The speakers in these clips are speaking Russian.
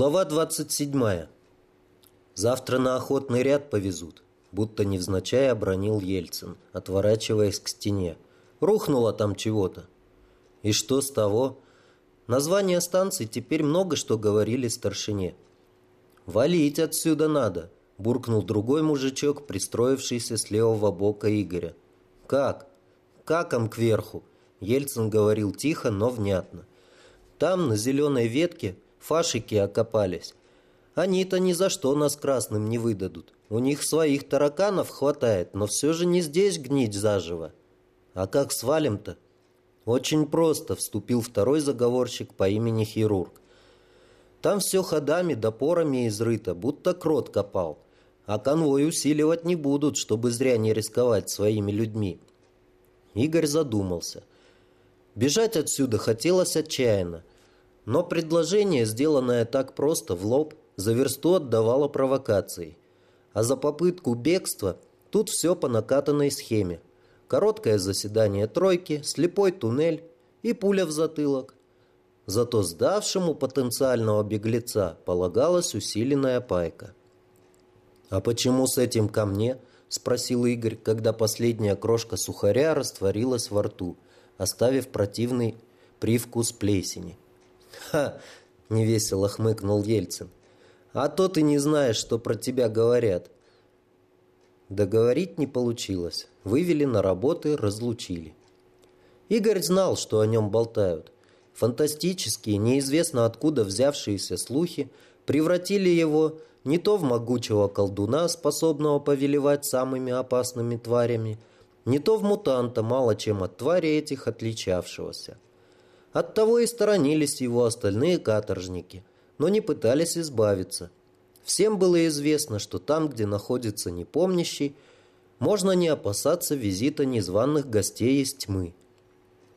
Глава 27. Завтра на охотный ряд повезут, будто невзначай обронил Ельцин, отворачиваясь к стене. Рухнуло там чего-то. И что с того? Название станции теперь много что говорили старшине. «Валить отсюда надо», – буркнул другой мужичок, пристроившийся с левого бока Игоря. «Как? Каком кверху?» – Ельцин говорил тихо, но внятно. «Там, на зеленой ветке, – фашики окопались. Они-то ни за что нас красным не выдадут. У них своих тараканов хватает, но все же не здесь гнить заживо. А как свалим-то? Очень просто, вступил второй заговорщик по имени Хирург. Там все ходами да порами изрыто, будто крот копал. А конвой усиливать не будут, чтобы зря не рисковать своими людьми. Игорь задумался. Бежать отсюда хотелось отчаянно. Но предложение, сделанное так просто, в лоб, за версту отдавало провокацией. А за попытку бегства тут все по накатанной схеме. Короткое заседание тройки, слепой туннель и пуля в затылок. Зато сдавшему потенциального беглеца полагалась усиленная пайка. «А почему с этим ко мне?» – спросил Игорь, когда последняя крошка сухаря растворилась во рту, оставив противный привкус плесени. «Ха!» – невесело хмыкнул Ельцин. «А то ты не знаешь, что про тебя говорят». Договорить не получилось. Вывели на работы, разлучили. Игорь знал, что о нем болтают. Фантастические, неизвестно откуда взявшиеся слухи превратили его не то в могучего колдуна, способного повелевать самыми опасными тварями, не то в мутанта, мало чем от твари этих отличавшегося. Оттого и сторонились его остальные каторжники, но не пытались избавиться. Всем было известно, что там, где находится непомнящий, можно не опасаться визита незваных гостей из тьмы.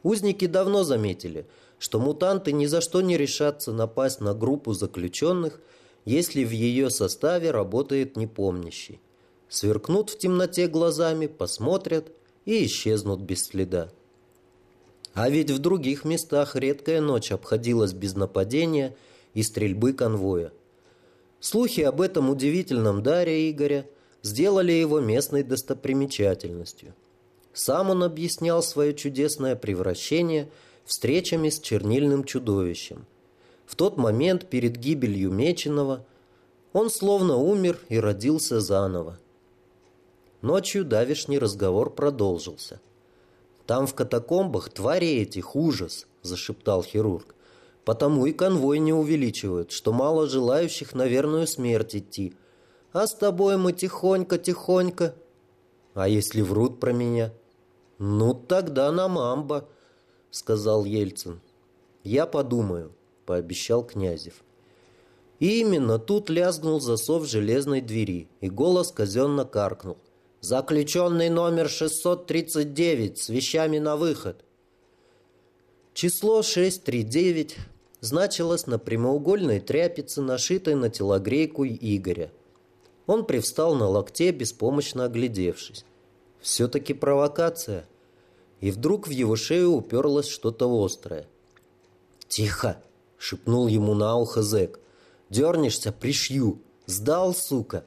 Узники давно заметили, что мутанты ни за что не решатся напасть на группу заключенных, если в ее составе работает непомнящий. Сверкнут в темноте глазами, посмотрят и исчезнут без следа. А ведь в других местах редкая ночь обходилась без нападения и стрельбы конвоя. Слухи об этом удивительном даре Игоря сделали его местной достопримечательностью. Сам он объяснял свое чудесное превращение встречами с чернильным чудовищем. В тот момент перед гибелью Меченого он словно умер и родился заново. Ночью давишний разговор продолжился – там в катакомбах твари этих ужас, зашептал хирург. Потому и конвой не увеличивают, что мало желающих на верную смерть идти. А с тобой мы тихонько-тихонько. А если врут про меня? Ну, тогда на мамба, сказал Ельцин. Я подумаю, пообещал Князев. И именно тут лязгнул засов железной двери, и голос казенно каркнул. Заключенный номер 639 с вещами на выход. Число 639 значилось на прямоугольной тряпице, нашитой на телогрейку Игоря. Он привстал на локте, беспомощно оглядевшись. Все-таки провокация. И вдруг в его шею уперлось что-то острое. «Тихо!» — шепнул ему на ухо зэк. «Дернешься, пришью! Сдал, сука!»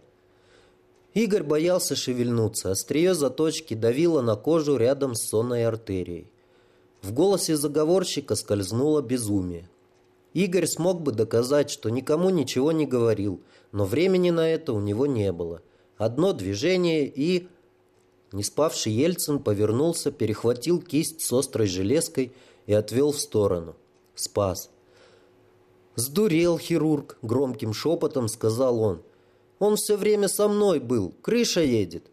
Игорь боялся шевельнуться. Острие заточки давило на кожу рядом с сонной артерией. В голосе заговорщика скользнуло безумие. Игорь смог бы доказать, что никому ничего не говорил, но времени на это у него не было. Одно движение и... Не спавший Ельцин повернулся, перехватил кисть с острой железкой и отвел в сторону. Спас. «Сдурел хирург», — громким шепотом сказал он. Он все время со мной был. Крыша едет».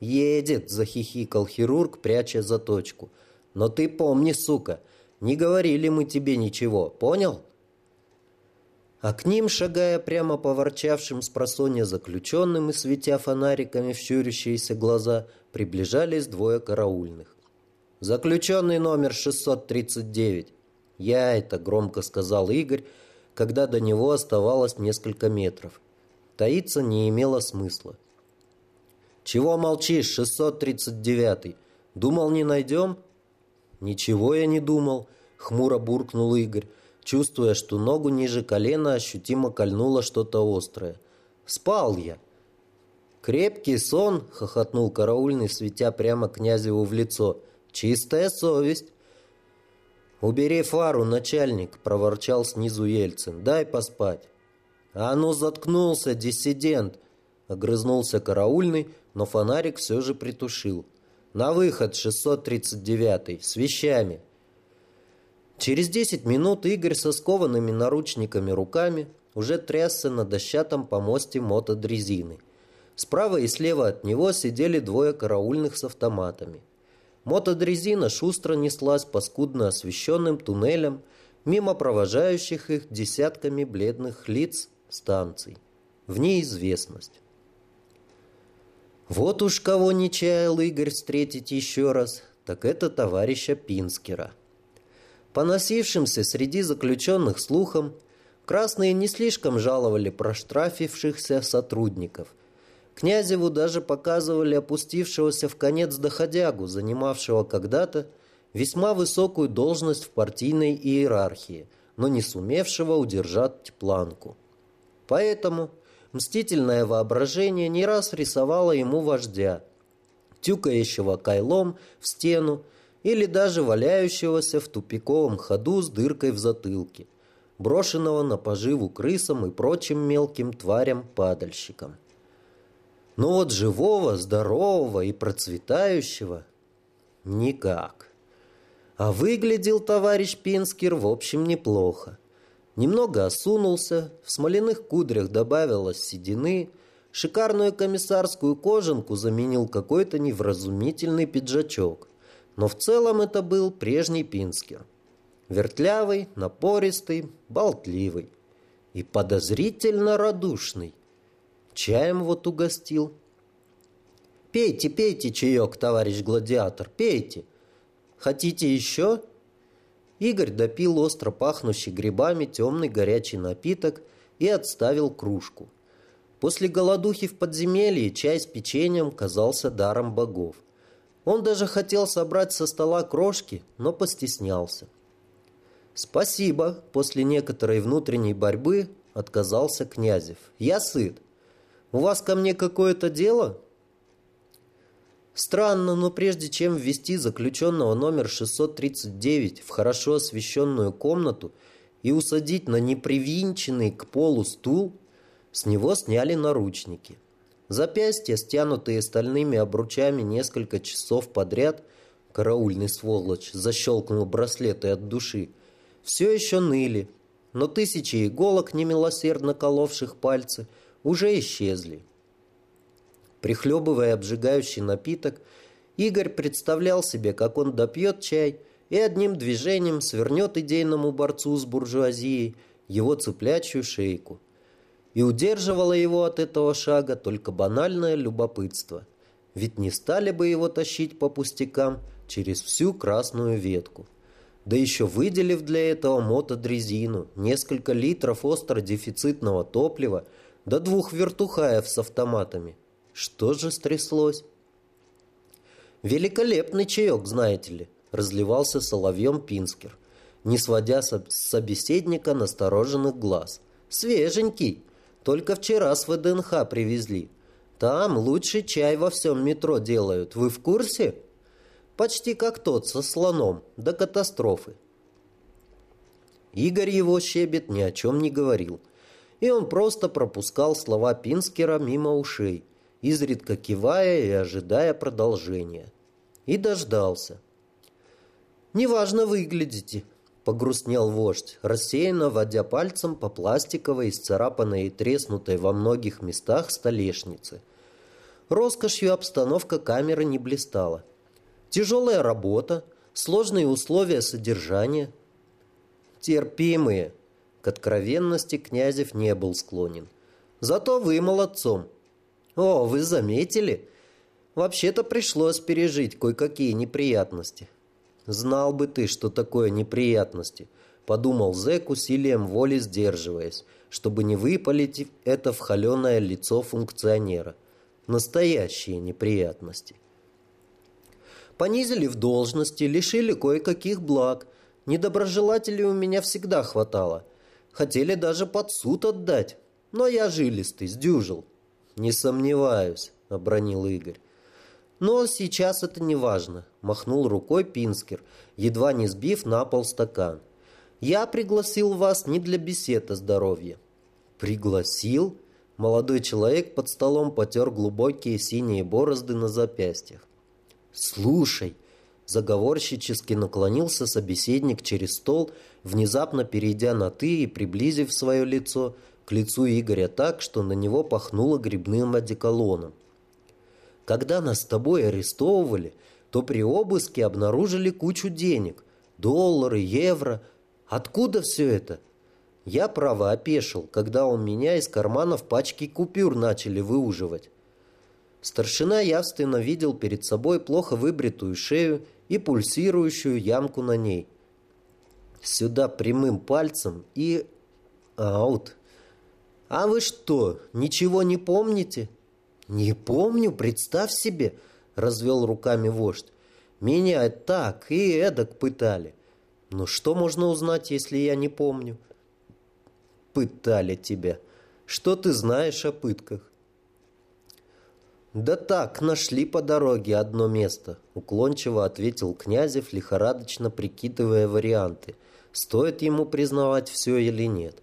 «Едет», — захихикал хирург, пряча заточку. «Но ты помни, сука, не говорили мы тебе ничего, понял?» А к ним, шагая прямо по ворчавшим с просонья заключенным и светя фонариками в щурящиеся глаза, приближались двое караульных. «Заключенный номер 639». «Я это», — громко сказал Игорь, когда до него оставалось несколько метров. Таиться не имело смысла. «Чего молчишь, 639-й? Думал, не найдем?» «Ничего я не думал», — хмуро буркнул Игорь. чувствуя, что ногу ниже колена ощутимо кольнуло что-то острое. «Спал я!» «Крепкий сон!» — хохотнул караульный, светя прямо князеву в лицо. «Чистая совесть!» «Убери фару, начальник!» — проворчал снизу Ельцин. «Дай поспать!» «А ну заткнулся, диссидент!» — огрызнулся караульный, но фонарик все же притушил. «На выход, 639-й, с вещами!» Через десять минут Игорь со скованными наручниками руками уже трясся на дощатом помосте мотодрезины. Справа и слева от него сидели двое караульных с автоматами. Мотодрезина шустро неслась по скудно освещенным туннелям, мимо провожающих их десятками бледных лиц станций. В неизвестность. Вот уж кого не чаял Игорь встретить еще раз, так это товарища Пинскера. Поносившимся среди заключенных слухам, красные не слишком жаловали проштрафившихся сотрудников. Князеву даже показывали опустившегося в конец доходягу, занимавшего когда-то весьма высокую должность в партийной иерархии, но не сумевшего удержать планку. Поэтому мстительное воображение не раз рисовало ему вождя, тюкающего кайлом в стену или даже валяющегося в тупиковом ходу с дыркой в затылке, брошенного на поживу крысам и прочим мелким тварям-падальщикам. Но вот живого, здорового и процветающего никак. А выглядел товарищ Пинскер в общем неплохо. Немного осунулся, в смоляных кудрях добавилось седины, шикарную комиссарскую кожанку заменил какой-то невразумительный пиджачок. Но в целом это был прежний Пинскер. Вертлявый, напористый, болтливый и подозрительно радушный. Чаем вот угостил. «Пейте, пейте чаек, товарищ гладиатор, пейте. Хотите еще?» Игорь допил остро пахнущий грибами темный горячий напиток и отставил кружку. После голодухи в подземелье чай с печеньем казался даром богов. Он даже хотел собрать со стола крошки, но постеснялся. «Спасибо», — после некоторой внутренней борьбы отказался Князев. «Я сыт. У вас ко мне какое-то дело?» Странно, но прежде чем ввести заключенного номер 639 в хорошо освещенную комнату и усадить на непривинченный к полу стул, с него сняли наручники. Запястья, стянутые стальными обручами несколько часов подряд, караульный сволочь защелкнул браслеты от души, все еще ныли, но тысячи иголок, немилосердно коловших пальцы, уже исчезли. Прихлебывая обжигающий напиток, Игорь представлял себе, как он допьет чай и одним движением свернет идейному борцу с буржуазией его цыплячью шейку – и удерживало его от этого шага только банальное любопытство. Ведь не стали бы его тащить по пустякам через всю красную ветку. Да еще выделив для этого мотодрезину, несколько литров остро-дефицитного топлива, до да двух вертухаев с автоматами. Что же стряслось? Великолепный чаек, знаете ли, разливался соловьем Пинскер, не сводя с собеседника настороженных глаз. Свеженький, только вчера с ВДНХ привезли. Там лучший чай во всем метро делают. Вы в курсе? Почти как тот со слоном, до катастрофы. Игорь его щебет ни о чем не говорил. И он просто пропускал слова Пинскера мимо ушей, изредка кивая и ожидая продолжения. И дождался. «Неважно выглядите», Погрустнел вождь, рассеянно водя пальцем по пластиковой, исцарапанной и треснутой во многих местах столешнице. Роскошью обстановка камеры не блистала. Тяжелая работа, сложные условия содержания. Терпимые. К откровенности Князев не был склонен. Зато вы молодцом. О, вы заметили? Вообще-то пришлось пережить кое-какие неприятности. «Знал бы ты, что такое неприятности», — подумал зэк усилием воли сдерживаясь, чтобы не выпалить это в холеное лицо функционера. Настоящие неприятности. Понизили в должности, лишили кое-каких благ, Недоброжелателей у меня всегда хватало. Хотели даже под суд отдать. Но я жилистый, сдюжил. Не сомневаюсь, обронил Игорь. Но сейчас это не важно, махнул рукой Пинскер, едва не сбив на пол стакан. Я пригласил вас не для бесед о здоровье. Пригласил? Молодой человек под столом потер глубокие синие борозды на запястьях. «Слушай!» Заговорщически наклонился собеседник через стол, внезапно перейдя на «ты» и приблизив свое лицо лицу Игоря так, что на него пахнуло грибным одеколоном. «Когда нас с тобой арестовывали, то при обыске обнаружили кучу денег. Доллары, евро. Откуда все это?» Я, право, опешил, когда у меня из карманов пачки купюр начали выуживать. Старшина явственно видел перед собой плохо выбритую шею и пульсирующую ямку на ней. Сюда прямым пальцем и... аут. «А вы что, ничего не помните?» «Не помню, представь себе», — развел руками вождь. «Меня так и эдак пытали. Но что можно узнать, если я не помню?» «Пытали тебя. Что ты знаешь о пытках?» «Да так, нашли по дороге одно место», — уклончиво ответил Князев, лихорадочно прикидывая варианты, стоит ему признавать все или нет.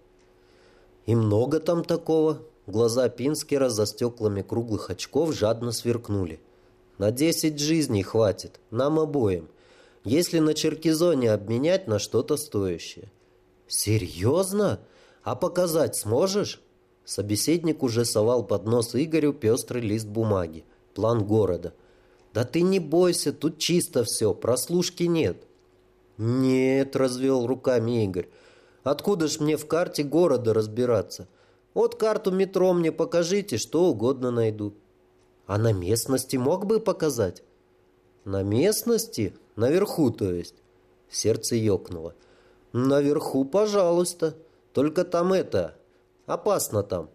«И много там такого?» Глаза Пинскера за стеклами круглых очков жадно сверкнули. «На десять жизней хватит, нам обоим, если на Черкизоне обменять на что-то стоящее». «Серьезно? А показать сможешь?» Собеседник уже совал под нос Игорю пестрый лист бумаги. План города. «Да ты не бойся, тут чисто все, прослушки нет». «Нет», — развел руками Игорь. «Откуда ж мне в карте города разбираться? Вот карту метро мне покажите, что угодно найду». «А на местности мог бы показать?» «На местности? Наверху, то есть?» Сердце ёкнуло. «Наверху, пожалуйста. Только там это, Опасно там».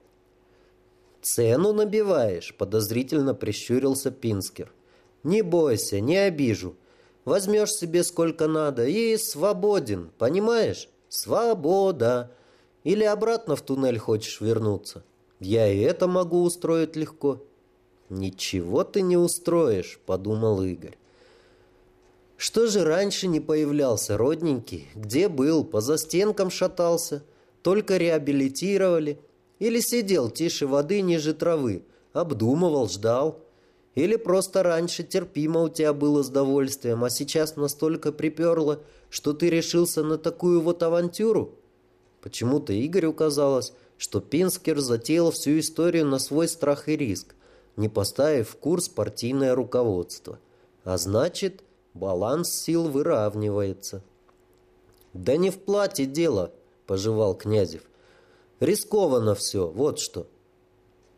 «Цену набиваешь?» – подозрительно прищурился Пинскер. «Не бойся, не обижу. Возьмешь себе сколько надо и свободен, понимаешь? Свобода. Или обратно в туннель хочешь вернуться? Я и это могу устроить легко». «Ничего ты не устроишь», – подумал Игорь. «Что же раньше не появлялся, родненький? Где был? По застенкам шатался?» только реабилитировали, или сидел тише воды ниже травы, обдумывал, ждал, или просто раньше терпимо у тебя было с довольствием, а сейчас настолько приперло, что ты решился на такую вот авантюру? Почему-то Игорю казалось, что Пинскер затеял всю историю на свой страх и риск, не поставив в курс партийное руководство. А значит, баланс сил выравнивается. Да не в плате дело, — пожевал Князев. «Рискованно все, вот что».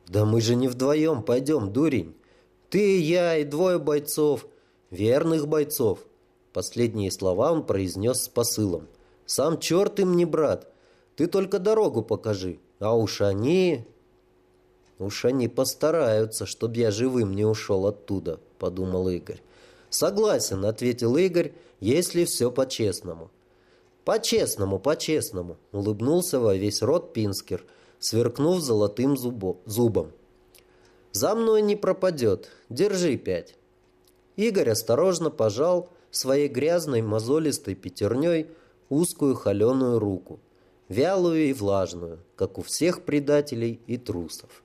«Да мы же не вдвоем пойдем, дурень. Ты, я и двое бойцов, верных бойцов». Последние слова он произнес с посылом. «Сам черт им не брат. Ты только дорогу покажи. А уж они...» «Уж они постараются, чтоб я живым не ушел оттуда», — подумал Игорь. «Согласен», — ответил Игорь, — «если все по-честному». «По-честному, по-честному», — улыбнулся во весь рот Пинскер, сверкнув золотым зубо, зубом. «За мной не пропадет. Держи пять». Игорь осторожно пожал своей грязной мозолистой пятерней узкую холеную руку, вялую и влажную, как у всех предателей и трусов.